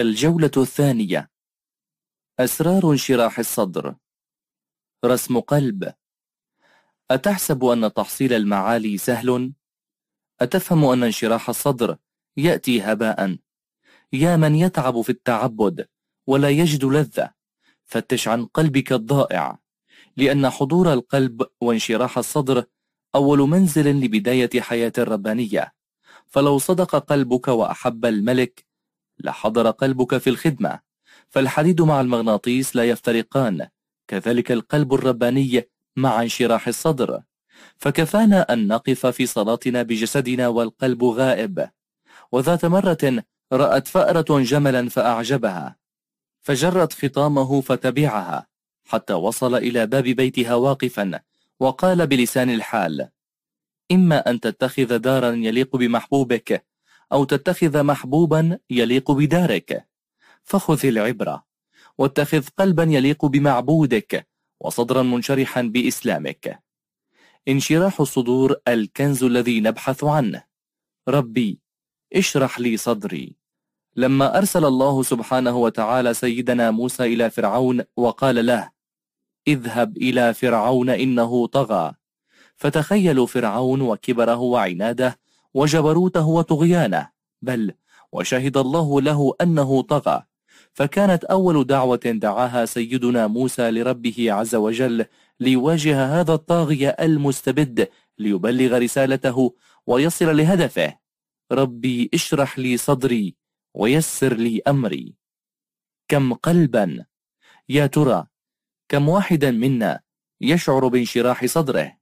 الجولة الثانية. أسرار انشراح الصدر. رسم قلب. أتحسب أن تحصيل المعالي سهل؟ أتفهم أن انشراح الصدر يأتي هباء. يا من يتعب في التعبد ولا يجد لذة. فتش عن قلبك الضائع. لأن حضور القلب وانشراح الصدر أول منزل لبداية حياة الربانية. فلو صدق قلبك وأحب الملك لحضر قلبك في الخدمة فالحديد مع المغناطيس لا يفترقان كذلك القلب الرباني مع انشراح الصدر. فكفانا أن نقف في صلاتنا بجسدنا والقلب غائب. وذات مرة رأت فأرة جملا فأعجبها فجرت خطامه فتبعها حتى وصل إلى باب بيتها واقفا وقال بلسان الحال إما أن تتخذ دارا يليق بمحبوبك أو تتخذ محبوبا يليق بدارك. فخذ العبرة واتخذ قلبا يليق بمعبودك وصدرا منشرحا بإسلامك. انشراح الصدور الكنز الذي نبحث عنه. ربي اشرح لي صدري. لما أرسل الله سبحانه وتعالى سيدنا موسى إلى فرعون وقال له اذهب إلى فرعون إنه طغى. فتخيلوا فرعون وكبره وعناده وجبروته وطغيانه بل وشهد الله له أنه طغى. فكانت أول دعوة دعاها سيدنا موسى لربه عز وجل ليواجه هذا الطاغية المستبد ليبلغ رسالته ويصل لهدفه. ربي اشرح لي صدري ويسر لي أمري. كم قلبا. يا ترى كم واحدا منا يشعر بانشراح صدره.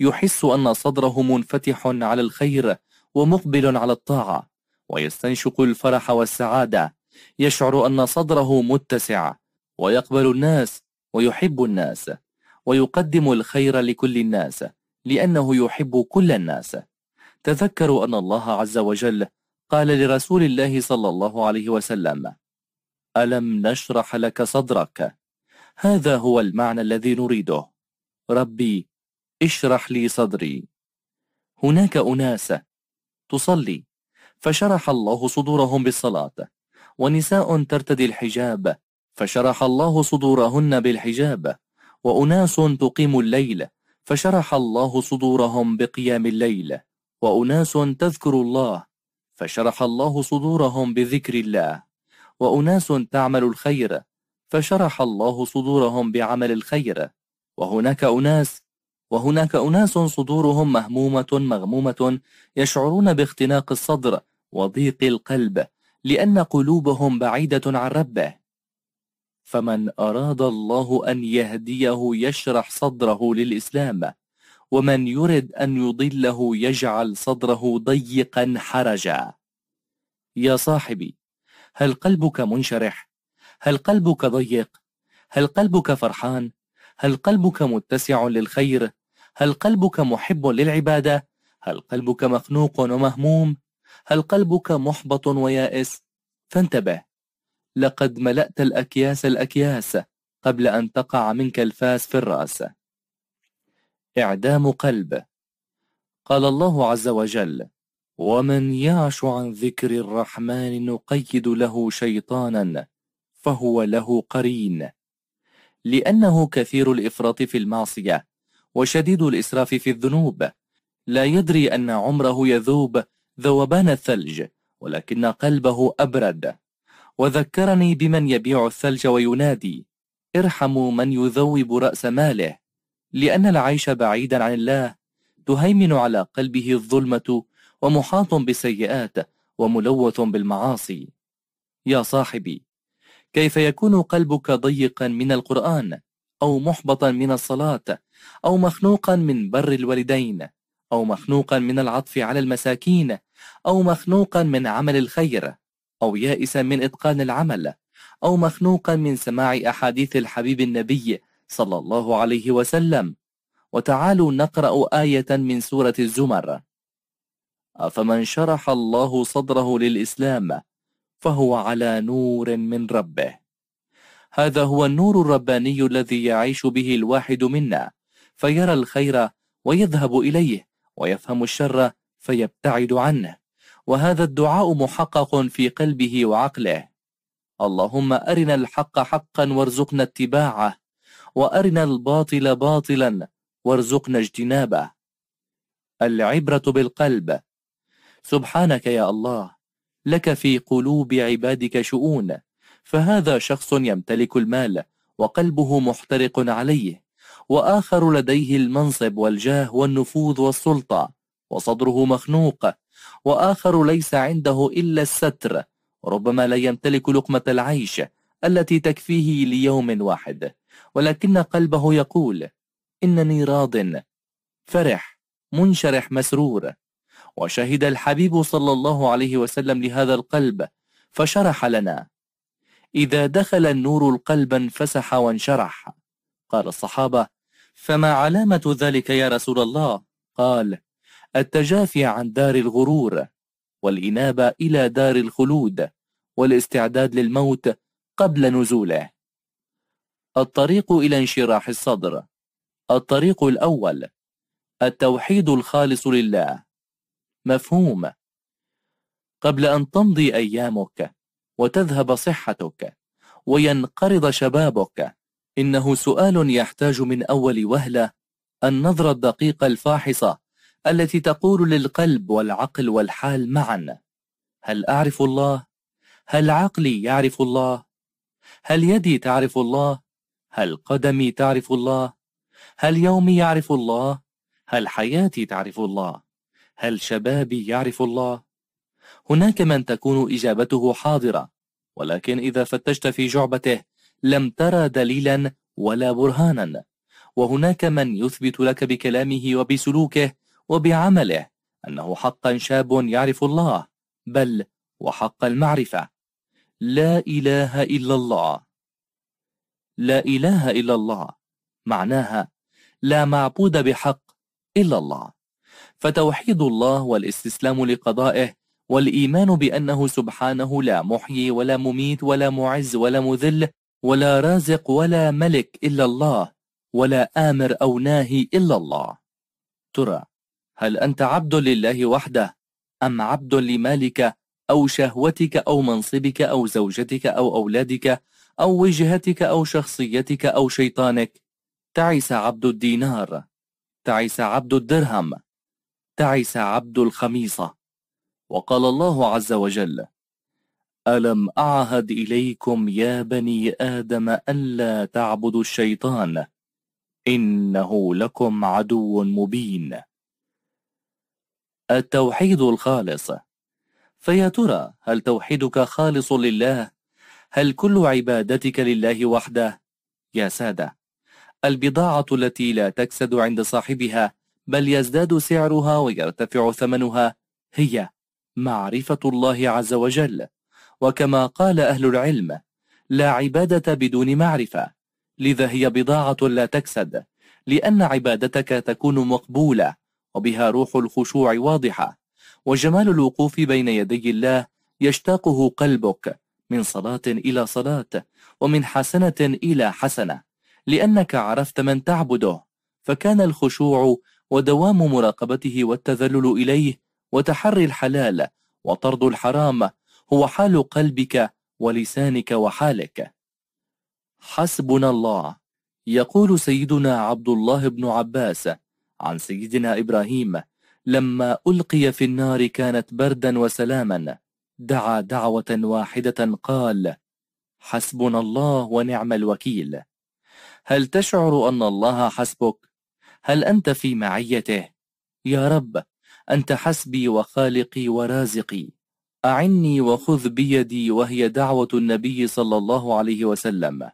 يحس أن صدره منفتح على الخير ومقبل على الطاعة ويستنشق الفرح والسعادة. يشعر أن صدره متسع ويقبل الناس ويحب الناس ويقدم الخير لكل الناس لأنه يحب كل الناس. تذكروا أن الله عز وجل قال لرسول الله صلى الله عليه وسلم ألم نشرح لك صدرك؟ هذا هو المعنى الذي نريده. ربي اشرح لي صدري. هناك أناس تصلي. فشرح الله صدورهم بالصلاة. ونساء ترتدي الحجاب. فشرح الله صدورهن بالحجاب. وأناس تقيم الليل. فشرح الله صدورهم بقيام الليل. وأناس تذكر الله. فشرح الله صدورهم بذكر الله. وأناس تعمل الخير. فشرح الله صدورهم بعمل الخير. وهناك أناس وهناك أناس صدورهم مهمومة مغمومة يشعرون باختناق الصدر وضيق القلب لأن قلوبهم بعيدة عن ربه فمن أراد الله أن يهديه يشرح صدره للإسلام ومن يرد أن يضله يجعل صدره ضيقا حرجا يا صاحبي هل قلبك منشرح؟ هل قلبك ضيق؟ هل قلبك فرحان؟ هل قلبك متسع للخير؟ هل قلبك محب للعبادة؟ هل قلبك مخنوق ومهموم؟ هل قلبك محبط ويائس؟ فانتبه لقد ملأت الأكياس الأكياس قبل أن تقع منك الفاس في الرأس إعدام قلب قال الله عز وجل ومن يعش عن ذكر الرحمن نقيد له شيطانا فهو له قرين لأنه كثير الإفراط في المعصية وشديد الإسراف في الذنوب. لا يدري أن عمره يذوب ذوبان الثلج ولكن قلبه أبرد. وذكرني بمن يبيع الثلج وينادي ارحموا من يذوب رأس ماله. لأن العيش بعيدا عن الله تهيمن على قلبه الظلمة ومحاط بالسيئات وملوث بالمعاصي. يا صاحبي كيف يكون قلبك ضيقا من القرآن؟ أو محبطا من الصلاة أو مخنوقا من بر الوالدين أو مخنوقا من العطف على المساكين أو مخنوقا من عمل الخير أو يائسا من إتقان العمل أو مخنوقا من سماع أحاديث الحبيب النبي صلى الله عليه وسلم. وتعالوا نقرأ آية من سورة الزمر. أفمن شرح الله صدره للإسلام فهو على نور من ربه. هذا هو النور الرباني الذي يعيش به الواحد منا فيرى الخير ويذهب إليه ويفهم الشر فيبتعد عنه. وهذا الدعاء محقق في قلبه وعقله. اللهم أرنا الحق حقا وارزقنا اتباعه وأرنا الباطل باطلا وارزقنا اجتنابه. العبرة بالقلب. سبحانك يا الله لك في قلوب عبادك شؤون. فهذا شخص يمتلك المال وقلبه محترق عليه وآخر لديه المنصب والجاه والنفوذ والسلطة وصدره مخنوق وآخر ليس عنده إلا الستر ربما لا يمتلك لقمة العيش التي تكفيه ليوم واحد. ولكن قلبه يقول إنني راض فرح منشرح مسرور. وشهد الحبيب صلى الله عليه وسلم لهذا القلب فشرح لنا إذا دخل النور القلب انفسح وانشرح. قال الصحابة فما علامة ذلك يا رسول الله؟ قال التجافي عن دار الغرور والإنابة إلى دار الخلود والاستعداد للموت قبل نزوله. الطريق إلى انشراح الصدر. الطريق الأول التوحيد الخالص لله. مفهوم. قبل أن تمضي أيامك وتذهب صحتك وينقرض شبابك إنه سؤال يحتاج من أول وهلة النظرة الدقيقة الفاحصة التي تقول للقلب والعقل والحال معا هل أعرف الله؟ هل عقلي يعرف الله؟ هل يدي تعرف الله؟ هل قدمي تعرف الله؟ هل يومي يعرف الله؟ هل حياتي تعرف الله؟ هل شبابي يعرف الله؟ هناك من تكون إجابته حاضرة ولكن إذا فتشت في جعبته لم ترى دليلا ولا برهانا. وهناك من يثبت لك بكلامه وبسلوكه وبعمله أنه حقا شاب يعرف الله بل وحق المعرفة. لا إله إلا الله. لا إله إلا الله معناها لا معبود بحق إلا الله. فتوحيد الله والاستسلام لقضائه والإيمان بأنه سبحانه لا محيي ولا مميت ولا معز ولا مذل ولا رازق ولا ملك إلا الله ولا آمر أو ناهي إلا الله. ترى هل أنت عبد لله وحده؟ أم عبد لمالك أو شهوتك أو منصبك أو زوجتك أو أولادك أو وجهتك أو شخصيتك أو شيطانك؟ تعس عبد الدينار تعس عبد الدرهم تعس عبد الخميصة. وقال الله عز وجل ألم أعهد إليكم يا بني آدم ألا تعبدوا الشيطان؟ إنه لكم عدو مبين. التوحيد الخالص. فيا ترى هل توحيدك خالص لله؟ هل كل عبادتك لله وحده؟ يا سادة البضاعة التي لا تكسد عند صاحبها بل يزداد سعرها ويرتفع ثمنها هي معرفة الله عز وجل. وكما قال أهل العلم لا عبادة بدون معرفة. لذا هي بضاعة لا تكسد لأن عبادتك تكون مقبولة وبها روح الخشوع واضحة. وجمال الوقوف بين يدي الله يشتاقه قلبك من صلاة إلى صلاة ومن حسنة إلى حسنة. لأنك عرفت من تعبده فكان الخشوع ودوام مراقبته والتذلل إليه وتحري الحلال وطرد الحرام هو حال قلبك ولسانك وحالك حسبنا الله يقول سيدنا عبد الله بن عباس عن سيدنا إبراهيم لما ألقي في النار كانت بردا وسلاما دعا دعوة واحدة قال حسبنا الله ونعم الوكيل هل تشعر أن الله حسبك؟ هل أنت في معيته؟ يا رب أنت حسبي وخالقي ورازقي. أعني وخذ بيدي وهي دعوة النبي صلى الله عليه وسلم.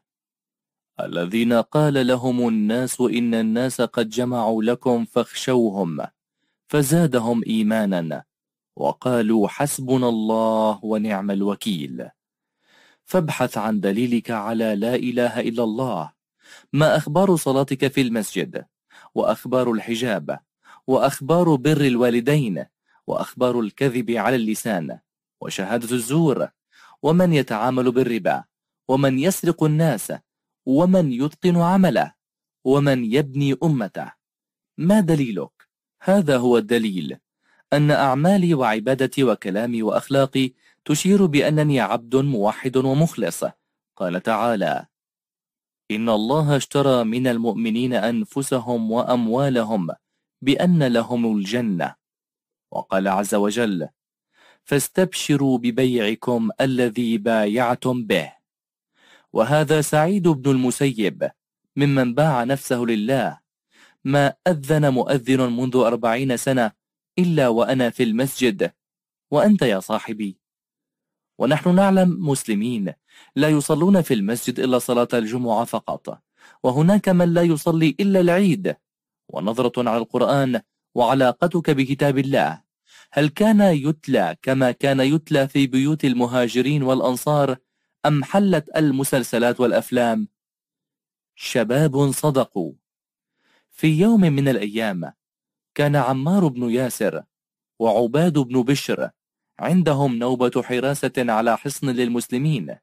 الذين قال لهم الناس إن الناس قد جمعوا لكم فاخشوهم فزادهم إيمانا وقالوا حسبنا الله ونعم الوكيل. فابحث عن دليلك على لا إله إلا الله. ما أخبار صلاتك في المسجد؟ وأخبار الحجاب؟ وأخبار بر الوالدين وأخبار الكذب على اللسان وشهادة الزور ومن يتعامل بالربا ومن يسرق الناس ومن يتقن عمله ومن يبني أمته ما دليلك؟ هذا هو الدليل أن أعمالي وعبادتي وكلامي وأخلاقي تشير بأنني عبد موحد ومخلص قال تعالى إن الله اشترى من المؤمنين أنفسهم وأموالهم بأن لهم الجنة. وقال عز وجل فاستبشروا ببيعكم الذي بايعتم به. وهذا سعيد بن المسيب ممن باع نفسه لله. ما أذن مؤذن منذ أربعين سنة إلا وأنا في المسجد. وأنت يا صاحبي. ونحن نعلم مسلمين لا يصلون في المسجد إلا صلاة الجمعة فقط. وهناك من لا يصلي إلا العيد. ونظرة على القرآن وعلاقتك بكتاب الله. هل كان يتلى كما كان يتلى في بيوت المهاجرين والأنصار أم حلت المسلسلات والأفلام؟ شباب صدقوا. في يوم من الأيام كان عمار بن ياسر وعباد بن بشر عندهم نوبة حراسة على حصن للمسلمين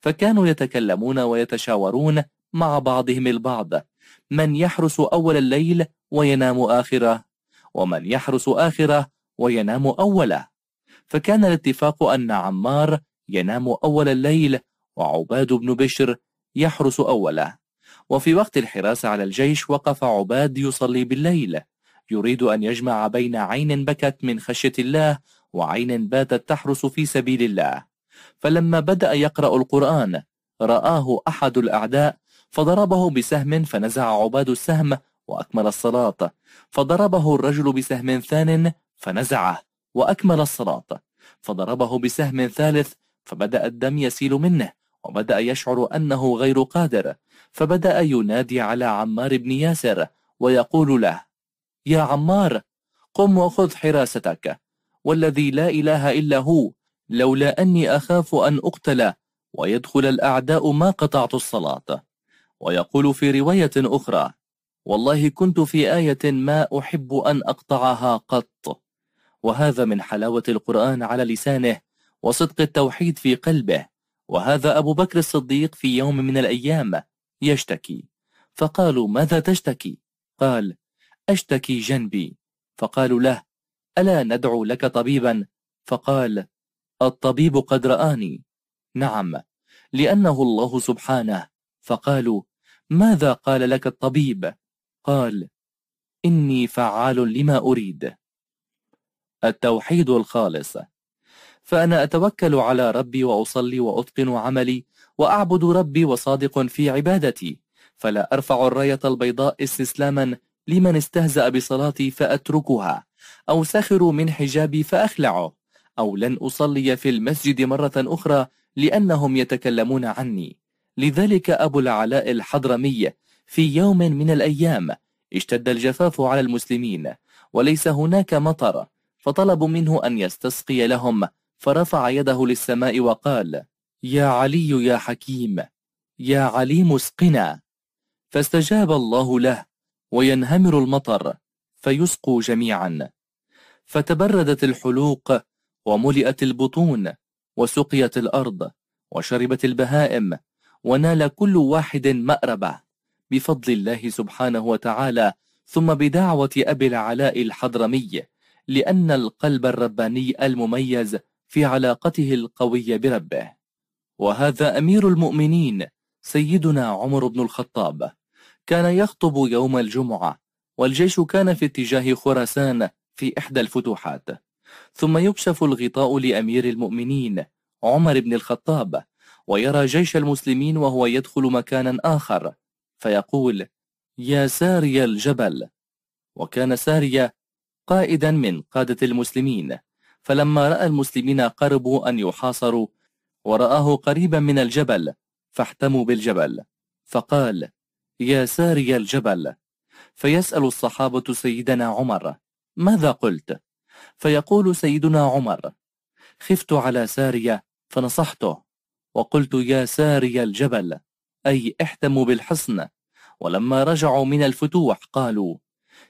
فكانوا يتكلمون ويتشاورون مع بعضهم البعض. من يحرس أول الليل وينام آخره ومن يحرس آخره وينام أوله. فكان الاتفاق أن عمار ينام أول الليل وعباد بن بشر يحرس أوله. وفي وقت الحراسة على الجيش وقف عباد يصلي بالليل. يريد أن يجمع بين عين بكت من خشية الله وعين باتت تحرس في سبيل الله. فلما بدأ يقرأ القرآن رآه أحد الأعداء فضربه بسهم فنزع عباد السهم وأكمل الصلاة فضربه الرجل بسهم ثان فنزعه وأكمل الصلاة فضربه بسهم ثالث فبدأ الدم يسيل منه وبدأ يشعر أنه غير قادر. فبدأ ينادي على عمار بن ياسر ويقول له يا عمار قم وخذ حراستك. والذي لا إله إلا هو لولا أني أخاف أن أقتل ويدخل الأعداء ما قطعت الصلاة. ويقول في رواية أخرى والله كنت في آية ما أحب أن أقطعها قط. وهذا من حلاوة القرآن على لسانه وصدق التوحيد في قلبه. وهذا أبو بكر الصديق في يوم من الأيام يشتكي. فقالوا ماذا تشتكي؟ قال أشتكي جنبي. فقالوا له ألا ندعو لك طبيبا؟ فقال الطبيب قد رآني. نعم. لأنه الله سبحانه. فقالوا ماذا قال لك الطبيب؟ قال إني فعال لما أريد. التوحيد الخالص. فأنا أتوكل على ربي وأصلي وأتقن عملي وأعبد ربي وصادق في عبادتي. فلا أرفع الراية البيضاء استسلاما لمن استهزأ بصلاتي فأتركها أو سخروا من حجابي فأخلعه أو لن أصلي في المسجد مرة أخرى لأنهم يتكلمون عني. لذلك أبو العلاء الحضرمي في يوم من الأيام اشتد الجفاف على المسلمين وليس هناك مطر فطلبوا منه أن يستسقي لهم فرفع يده للسماء وقال يا علي يا حكيم يا عليم اسقنا فاستجاب الله له وينهمر المطر فيسقوا جميعا. فتبردت الحلوق وملئت البطون وسقيت الأرض وشربت البهائم ونال كل واحد مأربة بفضل الله سبحانه وتعالى ثم بدعوة أبي العلاء الحضرمي لأن القلب الرباني المميز في علاقته القوية بربه. وهذا أمير المؤمنين سيدنا عمر بن الخطاب كان يخطب يوم الجمعة والجيش كان في اتجاه خراسان في إحدى الفتوحات. ثم يكشف الغطاء لأمير المؤمنين عمر بن الخطاب ويرى جيش المسلمين وهو يدخل مكانا آخر. فيقول يا ساري الجبل. وكان سارية قائدا من قادة المسلمين. فلما رأى المسلمين قربوا أن يحاصروا ورآه قريبا من الجبل فاحتموا بالجبل. فقال يا ساري الجبل. فيسأل الصحابة سيدنا عمر ماذا قلت؟ فيقول سيدنا عمر خفت على سارية فنصحته. وقلت يا ساري الجبل. أي احتموا بالحصن. ولما رجعوا من الفتوح قالوا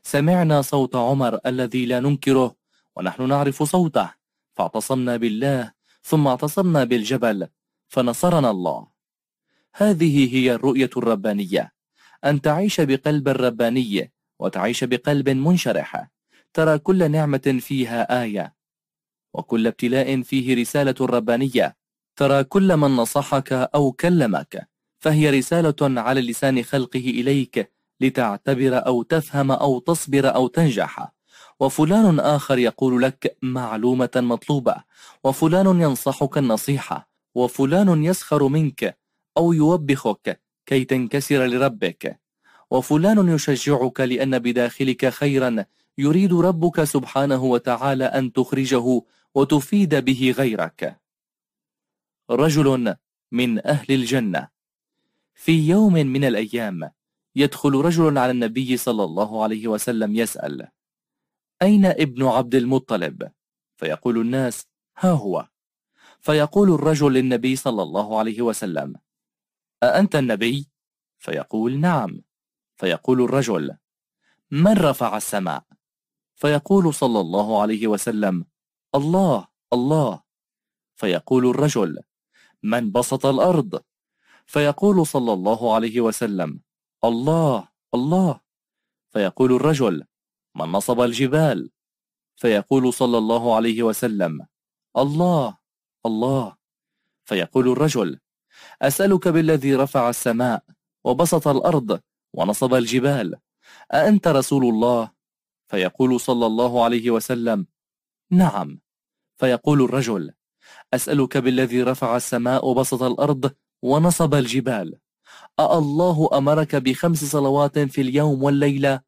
سمعنا صوت عمر الذي لا ننكره ونحن نعرف صوته. فاعتصمنا بالله ثم اعتصمنا بالجبل فنصرنا الله. هذه هي الرؤية الربانية. أن تعيش بقلب رباني وتعيش بقلب منشرح ترى كل نعمة فيها آية. وكل ابتلاء فيه رسالة ربانية ترى كل من نصحك أو كلمك. فهي رسالة على لسان خلقه إليك لتعتبر أو تفهم أو تصبر أو تنجح. وفلان آخر يقول لك معلومة مطلوبة. وفلان ينصحك النصيحة. وفلان يسخر منك أو يوبخك كي تنكسر لربك. وفلان يشجعك لأن بداخلك خيرا. يريد ربك سبحانه وتعالى أن تخرجه وتفيد به غيرك. رجل من أهل الجنة. في يوم من الأيام يدخل رجل على النبي صلى الله عليه وسلم يسأل أين ابن عبد المطلب؟ فيقول الناس ها هو فيقول الرجل للنبي صلى الله عليه وسلم أأنت النبي؟ فيقول نعم فيقول الرجل من رفع السماء؟ فيقول صلى الله عليه وسلم الله الله فيقول الرجل من بسط الأرض؟ فيقول صلى الله عليه وسلم الله الله. فيقول الرجل من نصب الجبال. فيقول صلى الله عليه وسلم الله الله. فيقول الرجل أسألك بالذي رفع السماء وبسط الأرض ونصب الجبال أأنت رسول الله؟ فيقول صلى الله عليه وسلم نعم. فيقول الرجل أسألك بالذي رفع السماء وبسط الأرض ونصب الجبال. أالله أمرك بخمس صلوات في اليوم والليلة؟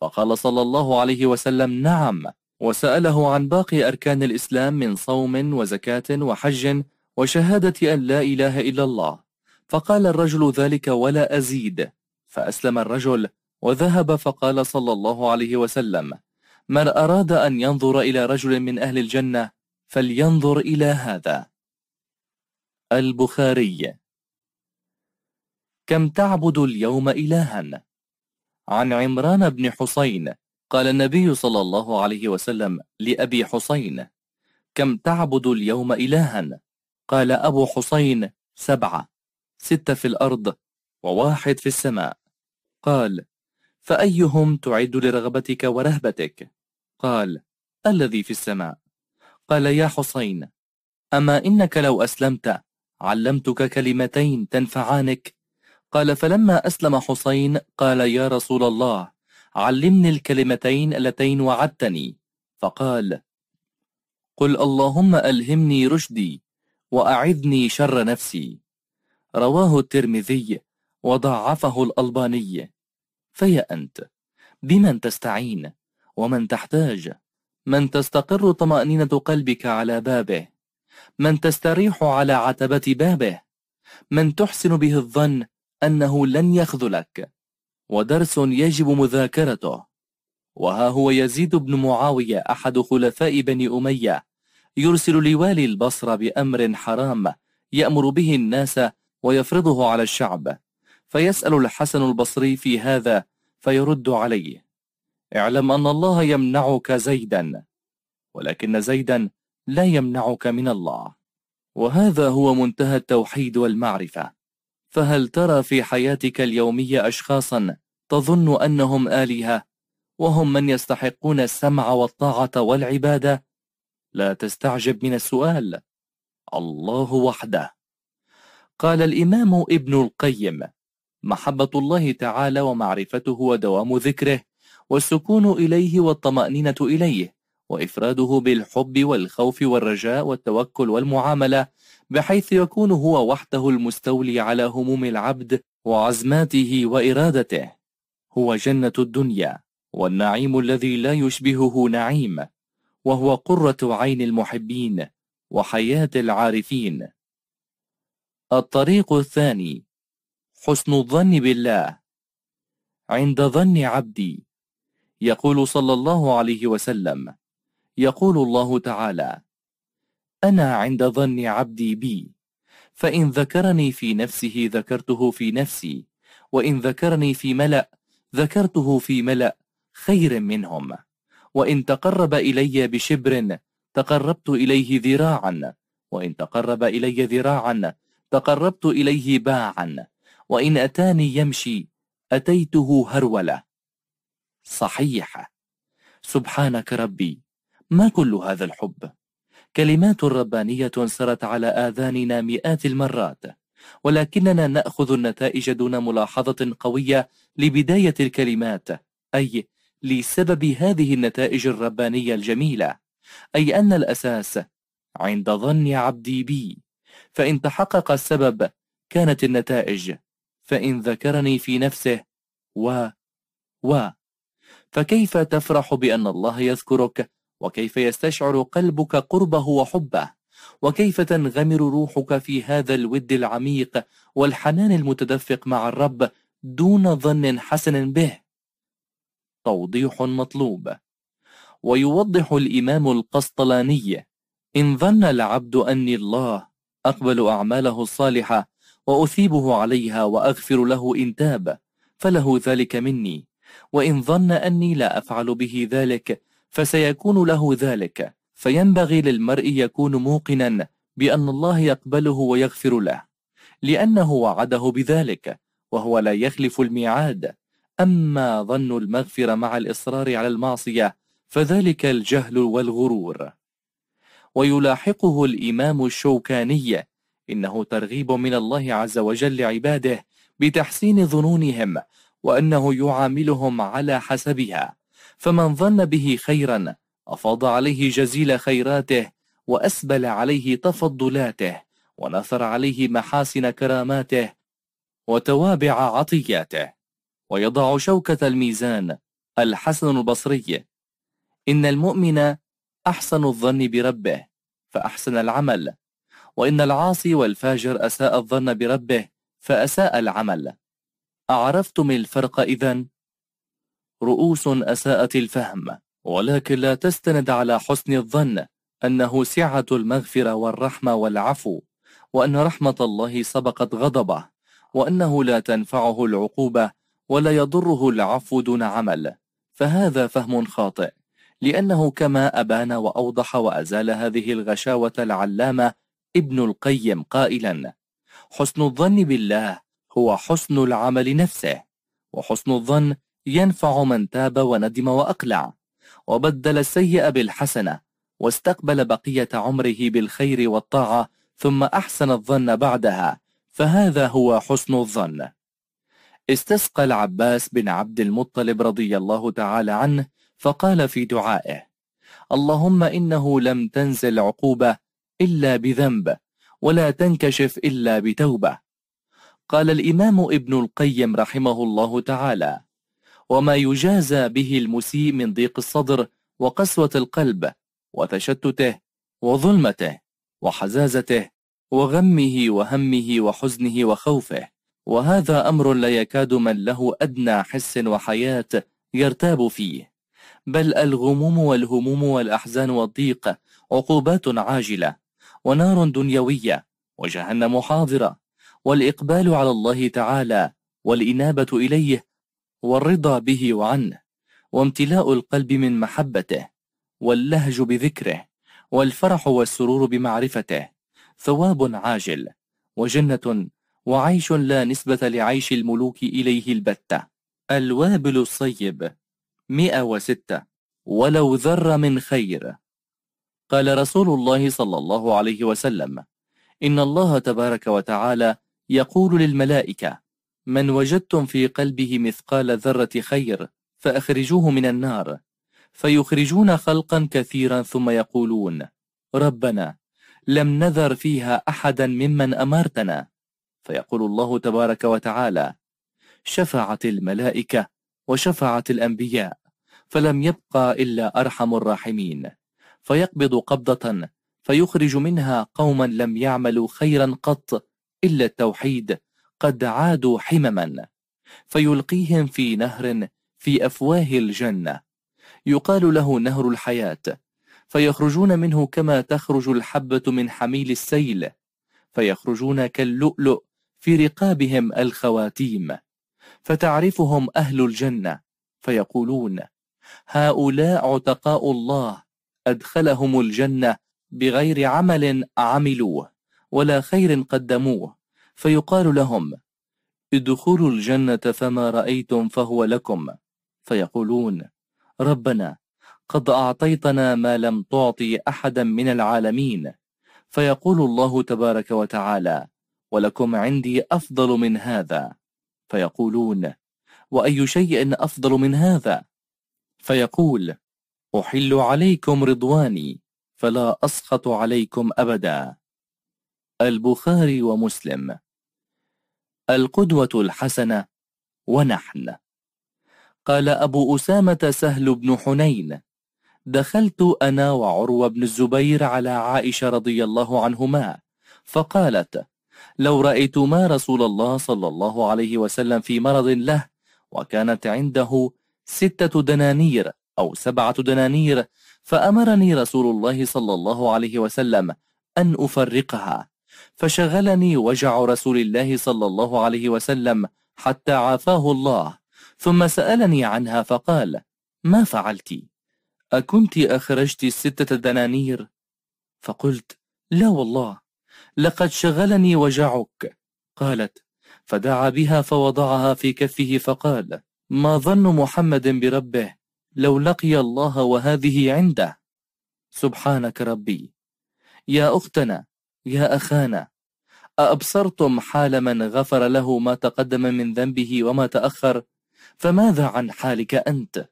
فقال صلى الله عليه وسلم نعم. وسأله عن باقي أركان الإسلام من صوم وزكاة وحج وشهادة أن لا إله إلا الله. فقال الرجل ذلك ولا أزيد. فأسلم الرجل وذهب فقال صلى الله عليه وسلم من أراد أن ينظر إلى رجل من أهل الجنة فلينظر إلى هذا. البخاري. كم تعبد اليوم إلها؟ عن عمران بن حسين. قال النبي صلى الله عليه وسلم لأبي حسين كم تعبد اليوم إلها؟ قال أبو حسين سبعة ستة في الأرض وواحد في السماء. قال فأيهم تعد لرغبتك ورهبتك؟ قال الذي في السماء. قال يا حسين أما إنك لو أسلمت علمتك كلمتين تنفعانك. قال فلما أسلم حسين قال يا رسول الله علمني الكلمتين اللتين وعدتني. فقال قل اللهم ألهمني رشدي وأعذني شر نفسي. رواه الترمذي وضعفه الألباني. فيا أنت بمن تستعين ومن تحتاج؟ من تستقر طمأنينة قلبك على بابه؟ من تستريح على عتبة بابه. من تحسن به الظن أنه لن يخذلك. ودرس يجب مذاكرته. وها هو يزيد بن معاوية أحد خلفاء بني أمية. يرسل لوالي البصرة بأمر حرام يأمر به الناس ويفرضه على الشعب. فيسأل الحسن البصري في هذا فيرد عليه. اعلم أن الله يمنعك زيدا. ولكن زيدا لا يمنعك من الله. وهذا هو منتهى التوحيد والمعرفة. فهل ترى في حياتك اليومية أشخاصا تظن أنهم آلهة وهم من يستحقون السمع والطاعة والعبادة؟ لا تستعجب من السؤال. الله وحده. قال الإمام ابن القيم محبة الله تعالى ومعرفته ودوام ذكره والسكون إليه والطمأنينة إليه. وإفراده بالحب والخوف والرجاء والتوكل والمعاملة بحيث يكون هو وحده المستولي على هموم العبد وعزماته وإرادته. هو جنة الدنيا والنعيم الذي لا يشبهه نعيم وهو قرة عين المحبين وحياة العارفين. الطريق الثاني حسن الظن بالله. عند ظن عبدي يقول صلى الله عليه وسلم يقول الله تعالى أنا عند ظن عبدي بي فإن ذكرني في نفسه ذكرته في نفسي وإن ذكرني في ملأ ذكرته في ملأ خير منهم وإن تقرب إلي بشبر تقربت إليه ذراعا وإن تقرب إلي ذراعا تقربت إليه باعا وإن أتاني يمشي أتيته هرولة. صحيح. سبحانك ربي. ما كل هذا الحب؟ كلمات ربانية سرت على آذاننا مئات المرات ولكننا نأخذ النتائج دون ملاحظة قوية لبداية الكلمات أي لسبب هذه النتائج الربانية الجميلة أي أن الأساس عند ظن عبدي بي. فإن تحقق السبب كانت النتائج فإن ذكرني في نفسه و و. فكيف تفرح بأن الله يذكرك وكيف يستشعر قلبك قربه وحبه؟ وكيف تنغمر روحك في هذا الود العميق والحنان المتدفق مع الرب دون ظن حسن به؟ توضيح مطلوب. ويوضح الإمام القسطلاني إن ظن العبد أني الله أقبل أعماله الصالحة وأثيبه عليها وأغفر له إن تاب فله ذلك مني. وإن ظن أني لا أفعل به ذلك فسيكون له ذلك. فينبغي للمرء يكون موقنا بأن الله يقبله ويغفر له لأنه وعده بذلك وهو لا يخلف الميعاد. أما ظن المغفرة مع الإصرار على المعصية فذلك الجهل والغرور. ويلاحقه الإمام الشوكاني إنه ترغيب من الله عز وجل لعباده بتحسين ظنونهم وأنه يعاملهم على حسبها. فمن ظن به خيرا أفاض عليه جزيل خيراته وأسبل عليه تفضلاته ونثر عليه محاسن كراماته وتوابع عطياته ويضع شوكة الميزان الحسن البصري إن المؤمن أحسن الظن بربه فأحسن العمل وإن العاصي والفاجر أساء الظن بربه فأساء العمل أعرفتم الفرق إذن؟ رؤوس أساءت الفهم ولكن لا تستند على حسن الظن أنه سعة المغفرة والرحمة والعفو وأن رحمة الله سبقت غضبه وأنه لا تنفعه العقوبة ولا يضره العفو دون عمل. فهذا فهم خاطئ لأنه كما أبان وأوضح وأزال هذه الغشاوة العلامة ابن القيم قائلا حسن الظن بالله هو حسن العمل نفسه وحسن الظن ينفع من تاب وندم وأقلع وبدل السيء بالحسنة واستقبل بقية عمره بالخير والطاعة ثم أحسن الظن بعدها فهذا هو حسن الظن. استسقى العباس بن عبد المطلب رضي الله تعالى عنه فقال في دعائه اللهم إنه لم تنزل عقوبة إلا بذنب ولا تنكشف إلا بتوبة. قال الإمام ابن القيم رحمه الله تعالى وما يجازى به المسيء من ضيق الصدر وقسوة القلب وتشتته وظلمته وحزازته وغمه وهمه وحزنه وخوفه. وهذا أمر لا يكاد من له أدنى حس وحياة يرتاب فيه. بل الغموم والهموم والأحزان والضيق عقوبات عاجلة ونار دنيوية وجهنم حاضرة. والإقبال على الله تعالى والإنابة إليه والرضا به وعنه وامتلاء القلب من محبته واللهج بذكره والفرح والسرور بمعرفته ثواب عاجل وجنة وعيش لا نسبة لعيش الملوك إليه البتة. الوابل الصيب 106 ولو ذر من خير. قال رسول الله صلى الله عليه وسلم إن الله تبارك وتعالى يقول للملائكة من وجدتم في قلبه مثقال ذرة خير فأخرجوه من النار فيخرجون خلقا كثيرا ثم يقولون ربنا لم نذر فيها أحدا ممن أمرتنا فيقول الله تبارك وتعالى شفعت الملائكة وشفعت الأنبياء فلم يبقى إلا أرحم الراحمين. فيقبض قبضة فيخرج منها قوما لم يعملوا خيرا قط إلا التوحيد قد عادوا حمما فيلقيهم في نهر في أفواه الجنة. يقال له نهر الحياة فيخرجون منه كما تخرج الحبة من حميل السيل فيخرجون كاللؤلؤ في رقابهم الخواتيم. فتعرفهم أهل الجنة فيقولون هؤلاء عتقاء الله أدخلهم الجنة بغير عمل عملوه ولا خير قدموه. فيقال لهم ادخلوا الجنة فما رأيتم فهو لكم. فيقولون ربنا قد أعطيتنا ما لم تعطي أحدا من العالمين. فيقول الله تبارك وتعالى ولكم عندي أفضل من هذا. فيقولون وأي شيء أفضل من هذا؟ فيقول أحل عليكم رضواني فلا أسخط عليكم أبدا. البخاري ومسلم. القدوة الحسنة ونحن. قال أبو أسامة سهل بن حنين دخلت أنا وعروة بن الزبير على عائشة رضي الله عنهما فقالت لو رأيتما رسول الله صلى الله عليه وسلم في مرض له وكانت عنده ستة دنانير أو سبعة دنانير فأمرني رسول الله صلى الله عليه وسلم أن أفرقها. فشغلني وجع رسول الله صلى الله عليه وسلم حتى عافاه الله ثم سألني عنها فقال ما فعلت؟ أكنت أخرجت الستة دنانير؟ فقلت لا والله لقد شغلني وجعك قالت فدعا بها فوضعها في كفه فقال ما ظن محمد بربه لو لقي الله وهذه عنده سبحانك ربي يا أختنا يا أخانا أأبصرتم حال من غفر له ما تقدم من ذنبه وما تأخر؟ فماذا عن حالك أنت؟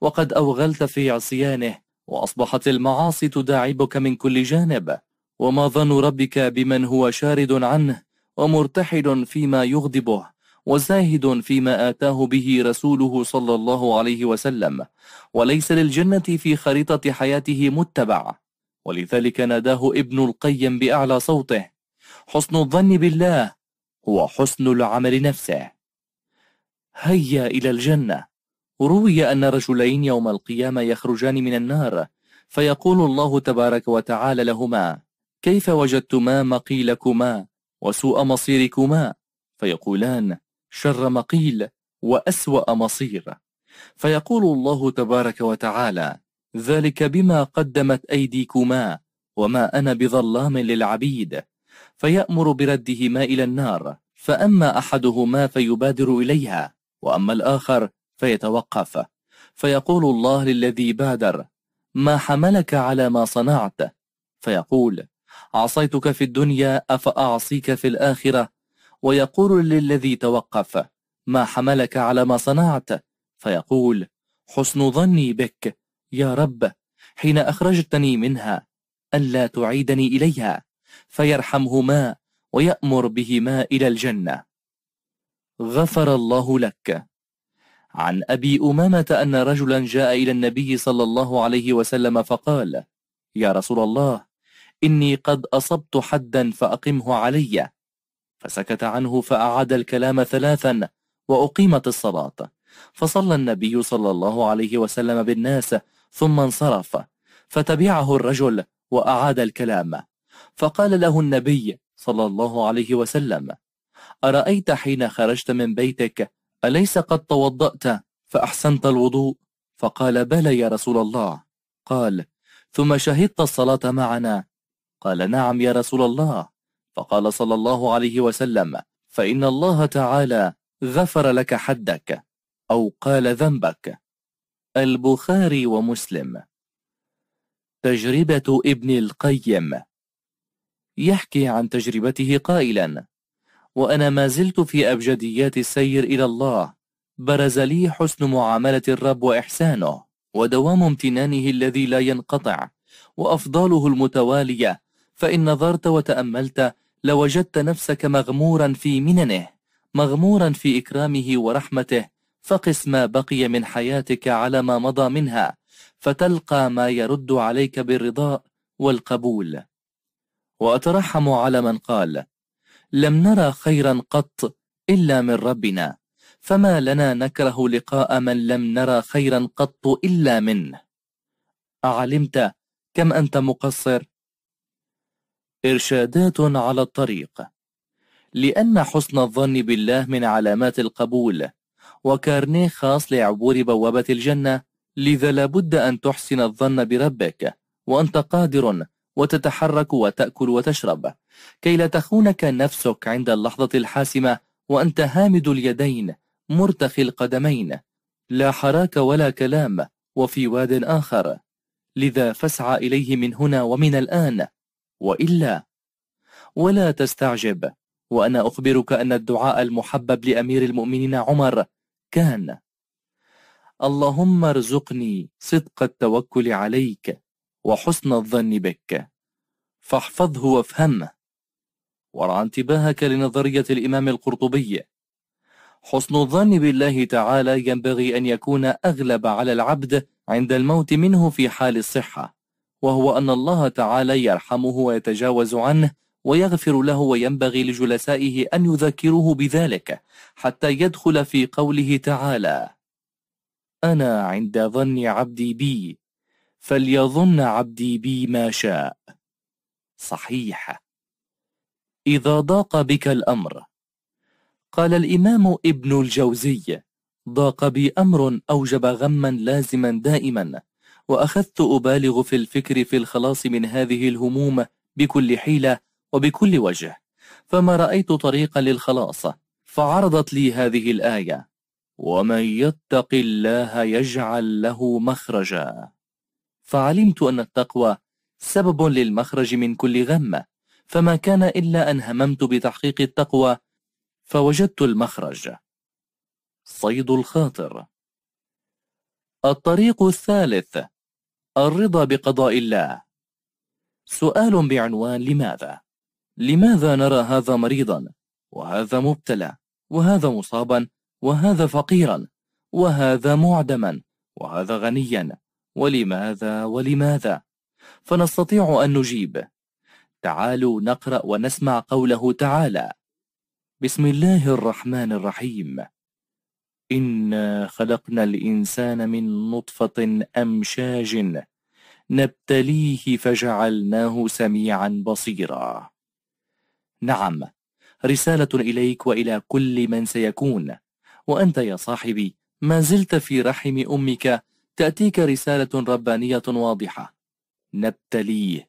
وقد أوغلت في عصيانه وأصبحت المعاصي تداعبك من كل جانب. وما ظن ربك بمن هو شارد عنه ومرتحل فيما يغضبه وزاهد فيما آتاه به رسوله صلى الله عليه وسلم. وليس للجنة في خريطة حياته متبع. ولذلك ناداه ابن القيم بأعلى صوته حسن الظن بالله هو حسن العمل نفسه. هيا إلى الجنة. روي أن رجلين يوم القيامة يخرجان من النار فيقول الله تبارك وتعالى لهما كيف وجدتما مقيلكما وسوء مصيركما؟ فيقولان شر مقيل وأسوأ مصير. فيقول الله تبارك وتعالى ذلك بما قدمت أيديكما وما أنا بظلام للعبيد. فيأمر بردهما إلى النار فأما أحدهما فيبادر إليها وأما الآخر فيتوقف. فيقول الله للذي بادر ما حملك على ما صنعت؟ فيقول عصيتك في الدنيا أفأعصيك في الآخرة؟ ويقول للذي توقف ما حملك على ما صنعت؟ فيقول حسن ظني بك يا رب حين أخرجتني منها ألا تعيدني إليها فيرحمهما ويأمر بهما إلى الجنة. غفر الله لك. عن أبي أمامة أن رجلا جاء إلى النبي صلى الله عليه وسلم فقال يا رسول الله إني قد أصبت حدا فأقمه علي. فسكت عنه فأعاد الكلام ثلاثا وأقيمت الصلاة. فصلى النبي صلى الله عليه وسلم بالناس ثم انصرف فتبعه الرجل وأعاد الكلام. فقال له النبي صلى الله عليه وسلم أرأيت حين خرجت من بيتك؟ أليس قد توضأت فأحسنت الوضوء؟ فقال بلى يا رسول الله. قال ثم شهدت الصلاة معنا. قال نعم يا رسول الله. فقال صلى الله عليه وسلم فإن الله تعالى غفر لك حدك أو قال ذنبك. البخاري ومسلم. تجربة ابن القيم. يحكي عن تجربته قائلا. وأنا ما زلت في أبجديات السير إلى الله. برز لي حسن معاملة الرب وإحسانه ودوام امتنانه الذي لا ينقطع وأفضاله المتوالية. فإن نظرت وتأملت لوجدت نفسك مغمورا في مننه مغمورا في إكرامه ورحمته فقس ما بقي من حياتك على ما مضى منها فتلقى ما يرد عليك بالرضاء والقبول. وأترحم على من قال لم نرى خيرا قط إلا من ربنا فما لنا نكره لقاء من لم نرى خيرا قط إلا منه. أعلمت كم أنت مقصر؟ إرشادات على الطريق. لأن حسن الظن بالله من علامات القبول. وكارنيه خاص لعبور بوابة الجنة. لذا لابد أن تحسن الظن بربك وأنت قادر وتتحرك وتأكل وتشرب. كي لا تخونك نفسك عند اللحظة الحاسمة وأنت هامد اليدين مرتخي القدمين. لا حراك ولا كلام وفي واد آخر. لذا فاسعى إليه من هنا ومن الآن. وإلا. ولا تستعجب. وأنا أخبرك أن الدعاء المحبب لأمير المؤمنين عمر كان. اللهم ارزقني صدق التوكل عليك وحسن الظن بك. فاحفظه وافهمه ورع انتباهك لنظرية الإمام القرطبي. حسن الظن بالله تعالى ينبغي أن يكون أغلب على العبد عند الموت منه في حال الصحة وهو أن الله تعالى يرحمه ويتجاوز عنه ويغفر له وينبغي لجلسائه أن يذكروه بذلك حتى يدخل في قوله تعالى أنا عند ظن عبدي بي فليظن عبدي بي ما شاء. صحيح. إذا ضاق بك الأمر. قال الإمام ابن الجوزي ضاق بي أمر أوجب غما لازما دائما وأخذت أبالغ في الفكر في الخلاص من هذه الهموم بكل حيلة وبكل وجه فما رأيت طريقا للخلاص فعرضت لي هذه الآية ومن يتق الله يجعل له مخرجا فعلمت أن التقوى سبب للمخرج من كل غم فما كان إلا أن هممت بتحقيق التقوى فوجدت المخرج. صيد الخاطر. الطريق الثالث الرضا بقضاء الله. سؤال بعنوان لماذا؟ لماذا نرى هذا مريضا؟ وهذا مبتلى وهذا مصابا وهذا فقيرا وهذا معدما وهذا غنيا. ولماذا؟ ولماذا؟ فنستطيع أن نجيب. تعالوا نقرأ ونسمع قوله تعالى. بسم الله الرحمن الرحيم. إنا خلقنا الإنسان من نطفة أمشاج. نبتليه فجعلناه سميعا بصيرا. نعم رسالة إليك وإلى كل من سيكون. وأنت يا صاحبي ما زلت في رحم أمك تأتيك رسالة ربانية واضحة. نبتليه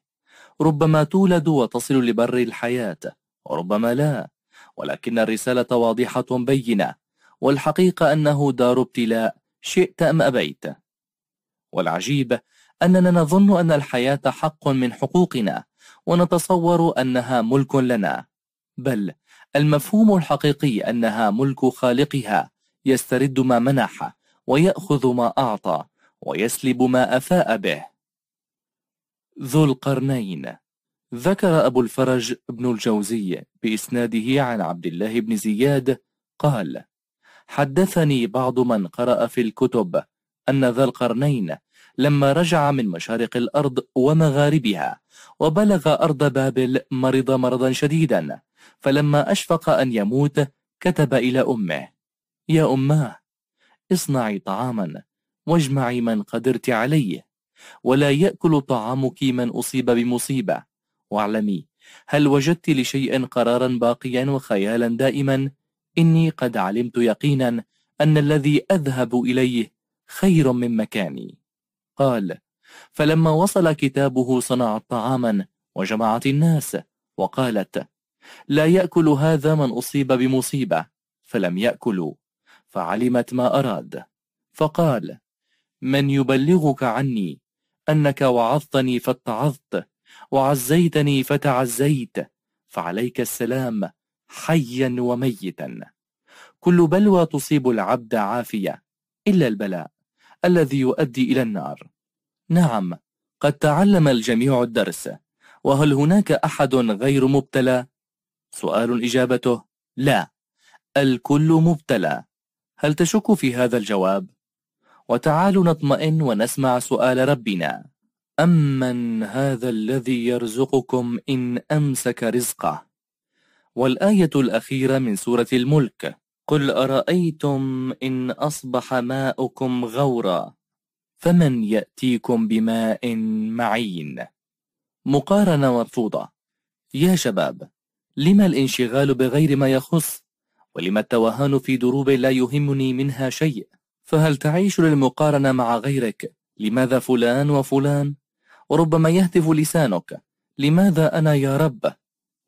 ربما تولد وتصل لبر الحياة وربما لا. ولكن الرسالة واضحة بينة والحقيقة أنه دار ابتلاء شئت أم أبيت. والعجيب أننا نظن أن الحياة حق من حقوقنا. ونتصور أنها ملك لنا. بل المفهوم الحقيقي أنها ملك خالقها يسترد ما منح ويأخذ ما أعطى ويسلب ما أفاء به. ذو القرنين. ذكر أبو الفرج ابن الجوزي بإسناده عن عبد الله بن زياد قال حدثني بعض من قرأ في الكتب أن ذا القرنين لما رجع من مشارق الأرض ومغاربها وبلغ أرض بابل مرض مرضا شديدا فلما أشفق أن يموت كتب إلى أمه يا أماه اصنعي طعاما واجمعي من قدرت عليه ولا يأكل طعامك من أصيب بمصيبة واعلمي هل وجدت لشيء قرارا باقيا وخيالا دائما؟ إني قد علمت يقينا أن الذي أذهب إليه خير من مكاني. قال فلما وصل كتابه صنعت طعاما وجمعت الناس وقالت لا يأكل هذا من أصيب بمصيبة فلم يأكلوا فعلمت ما أراد. فقال من يبلغك عني أنك وعظتني فاتعظت وعزيتني فتعزيت فعليك السلام حيا وميتا. كل بلوى تصيب العبد عافية إلا البلاء. الذي يؤدي إلى النار. نعم قد تعلم الجميع الدرس. وهل هناك أحد غير مبتلى؟ سؤال إجابته لا الكل مبتلى. هل تشك في هذا الجواب؟ وتعالوا نطمئن ونسمع سؤال ربنا. أمن هذا الذي يرزقكم إن أمسك رزقه؟ والآية الأخيرة من سورة الملك. قل أرأيتم إن أصبح ماؤكم غورا فمن يأتيكم بماء معين مقارنة مرفوضة يا شباب لما الانشغال بغير ما يخص؟ ولما التوهان في دروب لا يهمني منها شيء؟ فهل تعيش للمقارنة مع غيرك؟ لماذا فلان وفلان؟ وربما يهتف لسانك لماذا أنا يا رب؟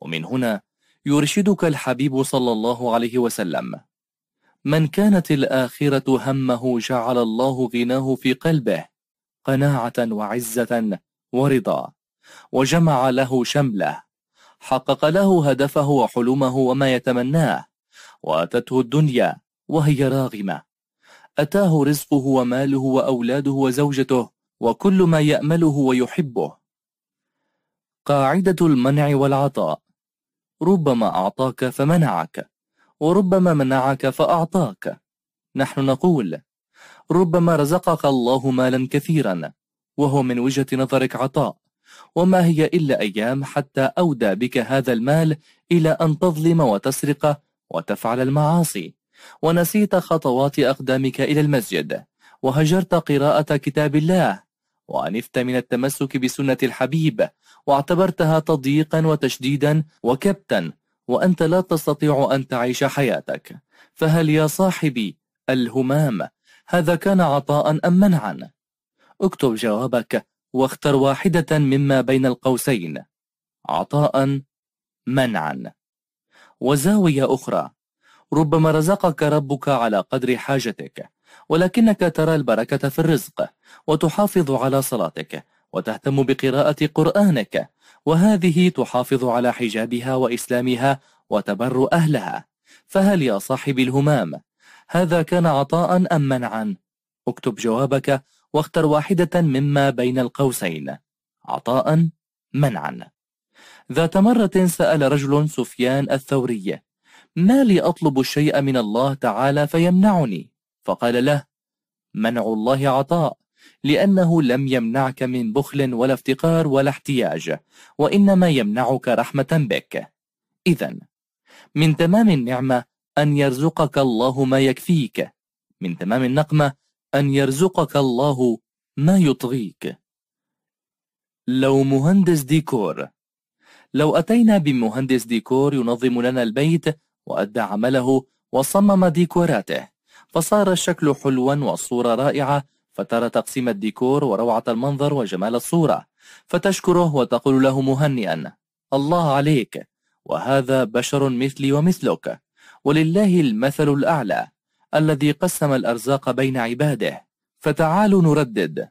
ومن هنا يرشدك الحبيب صلى الله عليه وسلم. من كانت الآخرة همه جعل الله غناه في قلبه قناعة وعزة ورضا وجمع له شمله حقق له هدفه وحلمه وما يتمناه وأتته الدنيا وهي راغمة. أتاه رزقه وماله وأولاده وزوجته وكل ما يأمله ويحبه. قاعدة المنع والعطاء. ربما أعطاك فمنعك وربما منعك فأعطاك. نحن نقول ربما رزقك الله مالا كثيرا وهو من وجهة نظرك عطاء. وما هي إلا أيام حتى أودى بك هذا المال إلى أن تظلم وتسرق وتفعل المعاصي. ونسيت خطوات أقدامك إلى المسجد. وهجرت قراءة كتاب الله. وأنفت من التمسك بسنة الحبيب واعتبرتها تضييقا وتشديدا وكبتا وأنت لا تستطيع أن تعيش حياتك. فهل يا صاحبي الهمام هذا كان عطاء أم منعا؟ اكتب جوابك واختر واحدة مما بين القوسين. عطاء منعا. وزاوية أخرى ربما رزقك ربك على قدر حاجتك. ولكنك ترى البركة في الرزق وتحافظ على صلاتك وتهتم بقراءة قرآنك وهذه تحافظ على حجابها وإسلامها وتبر أهلها. فهل يا صاحب الهمام هذا كان عطاء أم منعا؟ اكتب جوابك واختر واحدة مما بين القوسين. عطاء منعا. ذات مرة سأل رجل سفيان الثوري ما لي أطلب الشيء من الله تعالى فيمنعني؟ فقال له منع الله عطاء لأنه لم يمنعك من بخل ولا افتقار ولا احتياج وإنما يمنعك رحمة بك. إذا من تمام النعمة أن يرزقك الله ما يكفيك من تمام النقمة أن يرزقك الله ما يطغيك. لو مهندس ديكور لو أتينا بمهندس ديكور ينظم لنا البيت وأدى عمله وصمم ديكوراته فصار الشكل حلوا والصورة رائعة فترى تقسيم الديكور وروعة المنظر وجمال الصورة فتشكره وتقول له مهنئا الله عليك وهذا بشر مثلي ومثلك ولله المثل الأعلى الذي قسم الأرزاق بين عباده فتعالوا نردد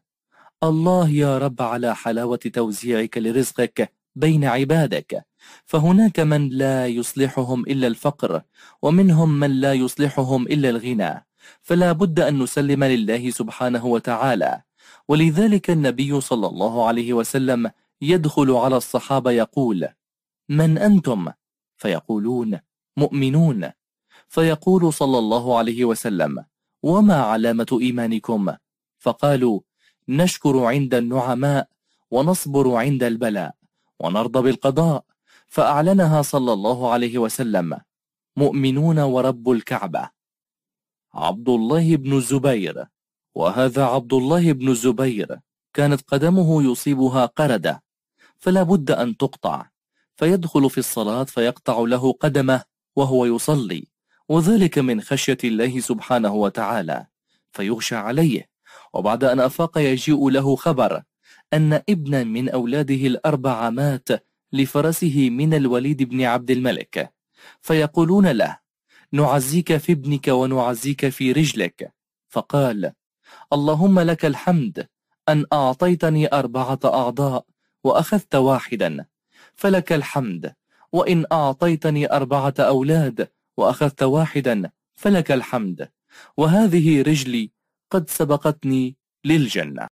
الله يا رب على حلاوة توزيعك لرزقك بين عبادك فهناك من لا يصلحهم إلا الفقر ومنهم من لا يصلحهم إلا الغنى. فلا بد أن نسلم لله سبحانه وتعالى ولذلك النبي صلى الله عليه وسلم يدخل على الصحابة يقول من أنتم؟ فيقولون مؤمنون فيقول صلى الله عليه وسلم وما علامة إيمانكم؟ فقالوا نشكر عند النعماء ونصبر عند البلاء ونرضى بالقضاء فأعلنها صلى الله عليه وسلم مؤمنون ورب الكعبة عبد الله بن الزبير وهذا عبد الله بن الزبير كانت قدمه يصيبها قردة فلا بد أن تقطع فيدخل في الصلاة فيقطع له قدمه وهو يصلي وذلك من خشية الله سبحانه وتعالى فيغشى عليه وبعد أن أفاق يجيء له خبر أن ابنا من أولاده الأربعة مات لفرسه من الوليد بن عبد الملك فيقولون له نعزيك في ابنك ونعزيك في رجلك. فقال اللهم لك الحمد أن أعطيتني أربعة أعضاء وأخذت واحدا. فلك الحمد وإن أعطيتني أربعة أولاد وأخذت واحدا فلك الحمد. وهذه رجلي قد سبقتني للجنة.